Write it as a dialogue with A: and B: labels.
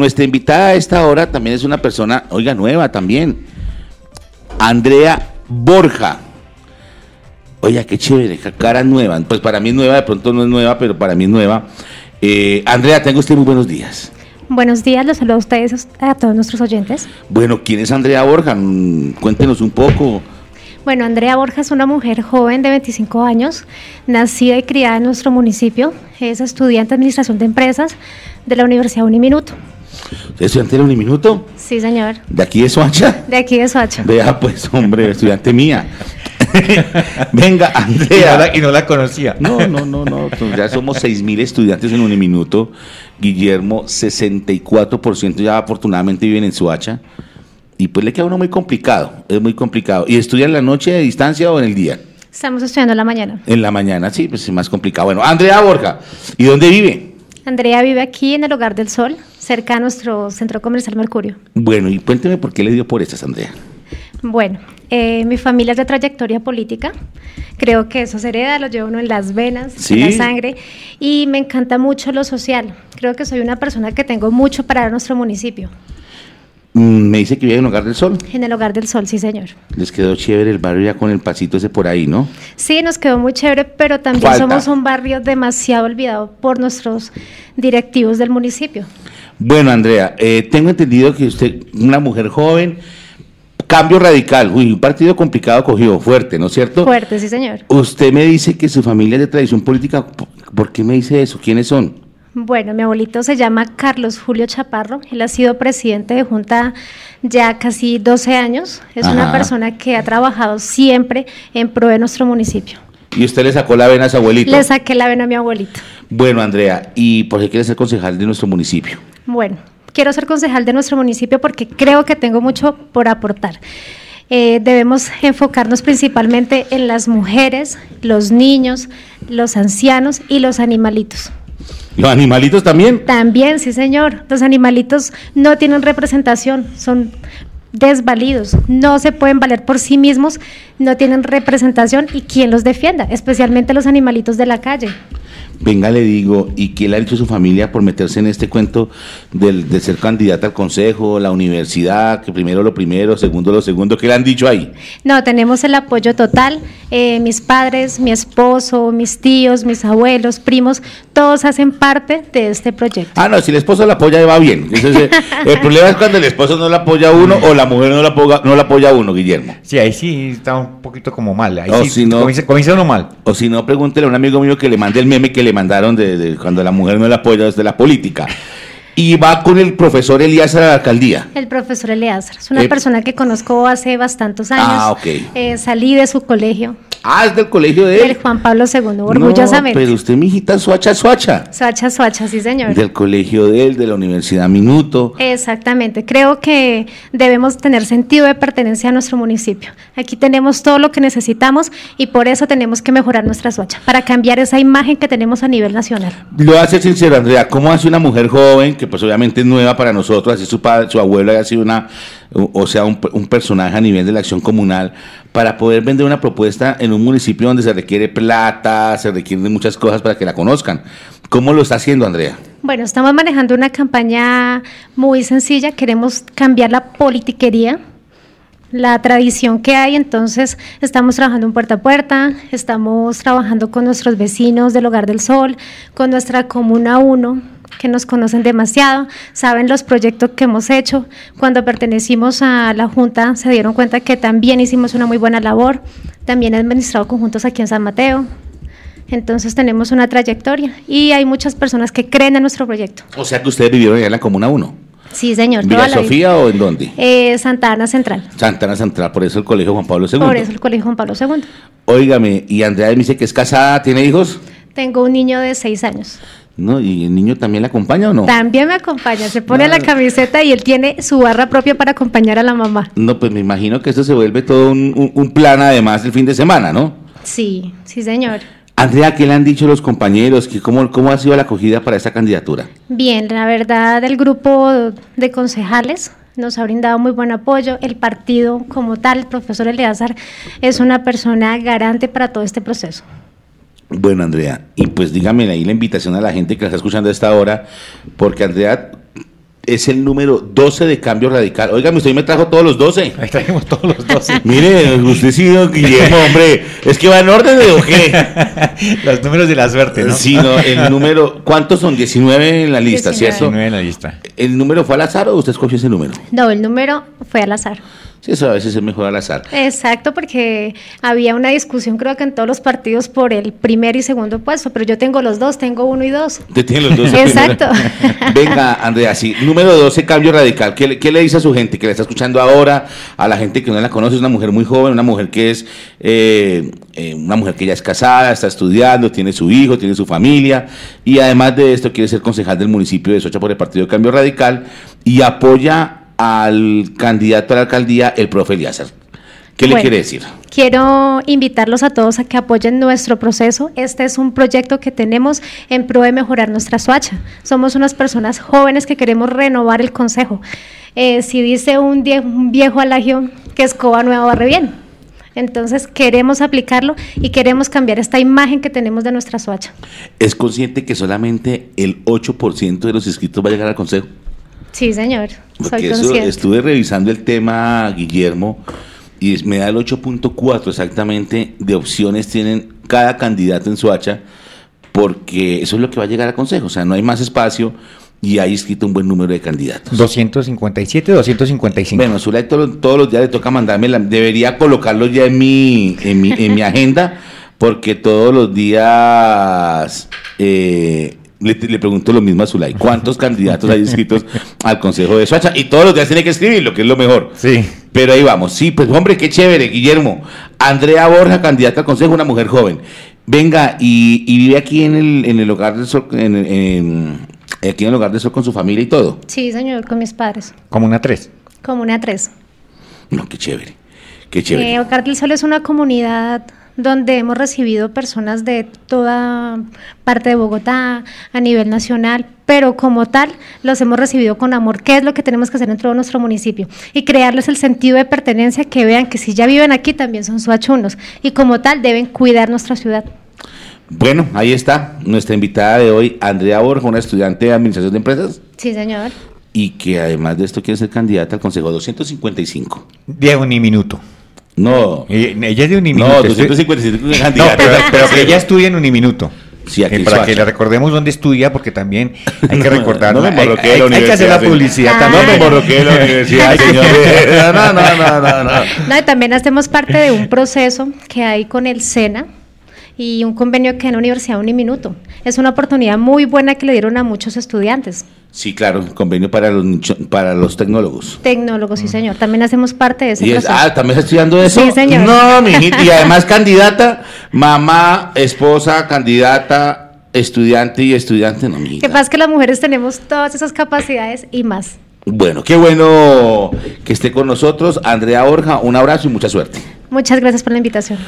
A: Nuestra invitada a esta hora también es una persona, oiga, nueva también. Andrea Borja. Oiga, qué chévere, cara nueva. Pues para mí es nueva, de pronto no es nueva, pero para mí es nueva. Eh, Andrea, tengo usted muy buenos días.
B: Buenos días, los saludo a ustedes, a todos nuestros oyentes.
A: Bueno, ¿quién es Andrea Borja? Mm, Cuéntenos un poco.
B: Bueno, Andrea Borja es una mujer joven de 25 años, nacida y criada en nuestro municipio. Es estudiante de Administración de Empresas de la Universidad Uniminuto.
A: ¿Usted es estudiante de la Uniminuto?
B: Sí, señor.
A: ¿De aquí de Soacha?
B: De aquí de Soacha.
A: Vea, pues, hombre, estudiante mía. Venga, Andrea.
C: Y no la conocía.
A: No, no, no, no. Ya somos 6.000 estudiantes en Uniminuto. Guillermo, 64% ya afortunadamente viven en Soacha. Y pues le queda a uno muy complicado, es muy complicado. ¿Y estudia en la noche de distancia o en el día?
B: Estamos estudiando en la mañana.
A: En la mañana, sí, pues es más complicado. Bueno, Andrea Borja, ¿y dónde vive?
B: Andrea vive aquí en el Hogar del Sol, cerca de nuestro centro comercial Mercurio.
A: Bueno, y cuénteme por qué le dio por estas, Andrea.
B: Bueno, eh, mi familia es de trayectoria política. Creo que eso se hereda, lo llevo uno en las venas,
A: Sí.
B: en la sangre. Y me encanta mucho lo social. Creo que soy una persona que tengo mucho para dar a nuestro municipio.
A: Mm, me dice que vive en Hogar del Sol.
B: En el Hogar del Sol, sí, señor.
A: Les quedó chévere el barrio ya con el pasito ese por ahí, ¿no?
B: Sí, nos quedó muy chévere, pero también
A: Falta.
B: somos un barrio demasiado olvidado por nuestros directivos del municipio.
A: Bueno, Andrea, eh, tengo entendido que usted, una mujer joven, cambio radical, uy, un partido complicado cogió, fuerte, ¿no es cierto?
B: Fuerte, sí, señor.
A: Usted me dice que su familia es de tradición política, ¿por qué me dice eso? ¿Quiénes son?
B: Bueno, mi abuelito se llama Carlos Julio Chaparro. Él ha sido presidente de Junta ya casi 12 años. Es una persona que ha trabajado siempre en pro de nuestro municipio.
A: Y usted le sacó la vena a su abuelito.
B: Le saqué la vena a mi abuelito.
A: Bueno, Andrea, ¿y por qué quiere ser concejal de nuestro municipio?
B: Bueno, quiero ser concejal de nuestro municipio porque creo que tengo mucho por aportar. Eh, debemos enfocarnos principalmente en las mujeres, los niños, los ancianos y los animalitos.
A: ¿Los animalitos también?
B: También, sí, señor. Los animalitos no tienen representación, son desvalidos, no se pueden valer por sí mismos, no tienen representación y quién los defienda, especialmente los animalitos de la calle.
A: Venga, le digo, ¿y qué le ha dicho su familia por meterse en este cuento del, de ser candidata al consejo, la universidad, que primero lo primero, segundo lo segundo? ¿Qué le han dicho ahí?
B: No, tenemos el apoyo total. eh, mis padres, mi esposo, mis tíos, mis abuelos, primos, todos hacen parte de este proyecto.
A: Ah, no, si el esposo la apoya, va bien. El, problema es cuando el esposo no la apoya a uno o la mujer no la apoya, no la apoya a uno, Guillermo.
C: Sí, ahí sí está un poquito como mal. Ahí
A: No,
C: sí
A: si no-
C: comienza, comienza uno mal.
A: O si no, pregúntele a un amigo mío que le mande el meme que le mandaron de, de cuando la mujer no la apoya desde la política. Y va con el profesor Elías a la alcaldía.
B: El profesor Eleazar es una
A: Eh,
B: persona que conozco hace bastantes años.
A: Ah, ok.
B: Eh, salí de su colegio,
A: Ah, es del colegio de él.
B: el Juan Pablo II, orgullosamente.
A: No, pero usted, mijita, suacha, suacha.
B: Suacha, Suacha, sí, señor.
A: Del colegio de él, de la Universidad Minuto.
B: Exactamente, creo que debemos tener sentido de pertenencia a nuestro municipio. Aquí tenemos todo lo que necesitamos y por eso tenemos que mejorar nuestra Suacha, para cambiar esa imagen que tenemos a nivel nacional.
A: Lo voy a ser sincero, Andrea, ¿cómo hace una mujer joven, que pues obviamente es nueva para nosotros, así su padre, su abuelo haya sido una, o sea, un, un personaje a nivel de la acción comunal, para poder vender una propuesta en un municipio donde se requiere plata, se requieren muchas cosas para que la conozcan? ¿Cómo lo está haciendo, Andrea?
B: Bueno, estamos manejando una campaña muy sencilla, queremos cambiar la politiquería, la tradición que hay, entonces estamos trabajando en puerta a puerta, estamos trabajando con nuestros vecinos del Hogar del Sol, con nuestra Comuna 1, que nos conocen demasiado, saben los proyectos que hemos hecho. Cuando pertenecimos a la Junta se dieron cuenta que también hicimos una muy buena labor, también he administrado conjuntos aquí en San Mateo. Entonces tenemos una trayectoria y hay muchas personas que creen en nuestro proyecto.
A: O sea que ustedes vivieron allá en la Comuna 1.
B: Sí, señor.
A: ¿Villa
B: toda la vida.
A: Sofía o en dónde?
B: Eh, Santa Ana Central.
A: Santana Central, por eso el Colegio Juan Pablo II.
B: Por eso el Colegio Juan Pablo II.
A: Óigame, y Andrea me dice que es casada, ¿tiene hijos?
B: Tengo un niño de seis años.
A: ¿No? ¿Y el niño también la acompaña o no?
B: También me acompaña. Se pone
A: No.
B: la camiseta y él tiene su barra propia para acompañar a la mamá.
A: No, pues me imagino que esto se vuelve todo un, un- un plan además del fin de semana, ¿no?
B: Sí, sí, señor.
A: Andrea, ¿qué le han dicho los compañeros? ¿Qué- cómo, ¿Cómo ha sido la acogida para esta candidatura?
B: Bien, la verdad, el grupo de concejales nos ha brindado muy buen apoyo. El partido como tal, el profesor Eleazar, es una persona garante para todo este proceso.
A: Bueno, Andrea, y pues dígame ahí la invitación a la gente que la está escuchando a esta hora, porque Andrea es el número 12 de Cambio Radical. Oiga, usted me trajo todos los 12.
C: Ahí traemos todos los 12.
A: Mire, usted sí, don Guillermo, hombre, es que va en orden de o qué.
C: los números de la suerte, ¿no?
A: Sí, no, el número, ¿cuántos son? 19 en la lista,
B: 19.
A: ¿cierto?
C: 19 en la lista.
A: ¿El número fue al azar o usted escogió ese número?
B: No, el número fue al azar.
A: Sí, eso a veces es mejor al azar.
B: Exacto, porque había una discusión creo que en todos los partidos por el primer y segundo puesto, pero yo tengo los dos, tengo uno y dos.
A: Usted tiene los dos.
B: Exacto.
A: Venga, Andrea, sí. Número 12, cambio radical. ¿Qué, le- qué le dice a su gente que la está escuchando ahora? A la gente que no la conoce, es una mujer muy joven, una mujer que es, eh, eh, una mujer que ya es casada, está estudiando, tiene su hijo, tiene su familia, y además de esto quiere ser concejal del municipio de Socha por el Partido de Cambio Radical y apoya al candidato a la alcaldía, el profe Eliazar. ¿Qué le quiere decir?
B: Quiero invitarlos a todos a que apoyen nuestro proceso. Este es un proyecto que tenemos en pro de mejorar nuestra Suacha. Somos unas personas jóvenes que queremos renovar el consejo. Eh, si dice un, die- un viejo alagio que escoba nueva barre bien. Entonces queremos aplicarlo y queremos cambiar esta imagen que tenemos de nuestra Suacha.
A: ¿Es consciente que solamente el 8% de los inscritos va a llegar al consejo?
B: Sí, señor. Soy
A: Porque eso,
B: consciente.
A: estuve revisando el tema, Guillermo, y me da el 8.4 exactamente de opciones tienen cada candidato en Soacha, porque eso es lo que va a llegar al consejo. O sea, no hay más espacio y hay escrito un buen número de candidatos.
C: 257, 255.
A: Bueno, Zulay todos, todos los días le toca mandarme, la- debería colocarlo ya en mi, en mi, en mi agenda, porque todos los días eh, le, le pregunto lo mismo a Zulay, ¿cuántos candidatos hay inscritos al Consejo de Soacha? Y todos los días tiene que escribirlo, que es lo mejor.
C: Sí.
A: Pero ahí vamos, sí, pues hombre, qué chévere, Guillermo. Andrea Borja, candidata al Consejo, una mujer joven. Venga, y, y vive aquí en el, en el hogar del sol, en, en- aquí en el hogar del sol con su familia y todo.
B: Sí, señor, con mis padres.
C: Como una 3.
B: Comuna 3.
A: No, qué chévere, qué chévere.
B: Eh, Hogar del Sol es una comunidad donde hemos recibido personas de toda parte de Bogotá, a nivel nacional, pero como tal los hemos recibido con amor, ¿Qué es lo que tenemos que hacer en todo nuestro municipio y crearles el sentido de pertenencia, que vean que si ya viven aquí también son suachunos y como tal deben cuidar nuestra ciudad.
A: Bueno, ahí está nuestra invitada de hoy, Andrea Borja, una estudiante de Administración de Empresas
B: Sí, señor.
A: y que además de esto quiere ser candidata al Consejo 255.
C: De uniminuto.
A: No,
C: Eh, Ella es de uniminuto.
A: no,
C: estoy-
A: 255
C: No, pero, pero que ella estudia en uniminuto.
A: Sí, aquí
C: Eh, para que le recordemos dónde estudia, porque también hay que recordar.
A: No me
C: hay, hay-
A: la
C: hay que hacer la publicidad
B: señor.
C: también.
A: No me emborroqué de la universidad, señor. No, no, no, no, no.
B: No, y también hacemos parte de un proceso que hay con el SENA y un convenio que en la Universidad Uniminuto. Es una oportunidad muy buena que le dieron a muchos estudiantes.
A: Sí, claro, convenio para los, para los tecnólogos.
B: Tecnólogos, sí, señor. También hacemos parte de ese
A: Y es,
B: proceso.
A: ah, ¿también está estudiando eso?
B: Sí, señor.
A: No, mijita, y además candidata, mamá, esposa, candidata, estudiante y estudiante, no,
B: Que
A: mijita.
B: pasa es que las mujeres tenemos todas esas capacidades y más.
A: Bueno, qué bueno que esté con nosotros. Andrea Borja, un abrazo y mucha suerte.
B: Muchas gracias por la invitación.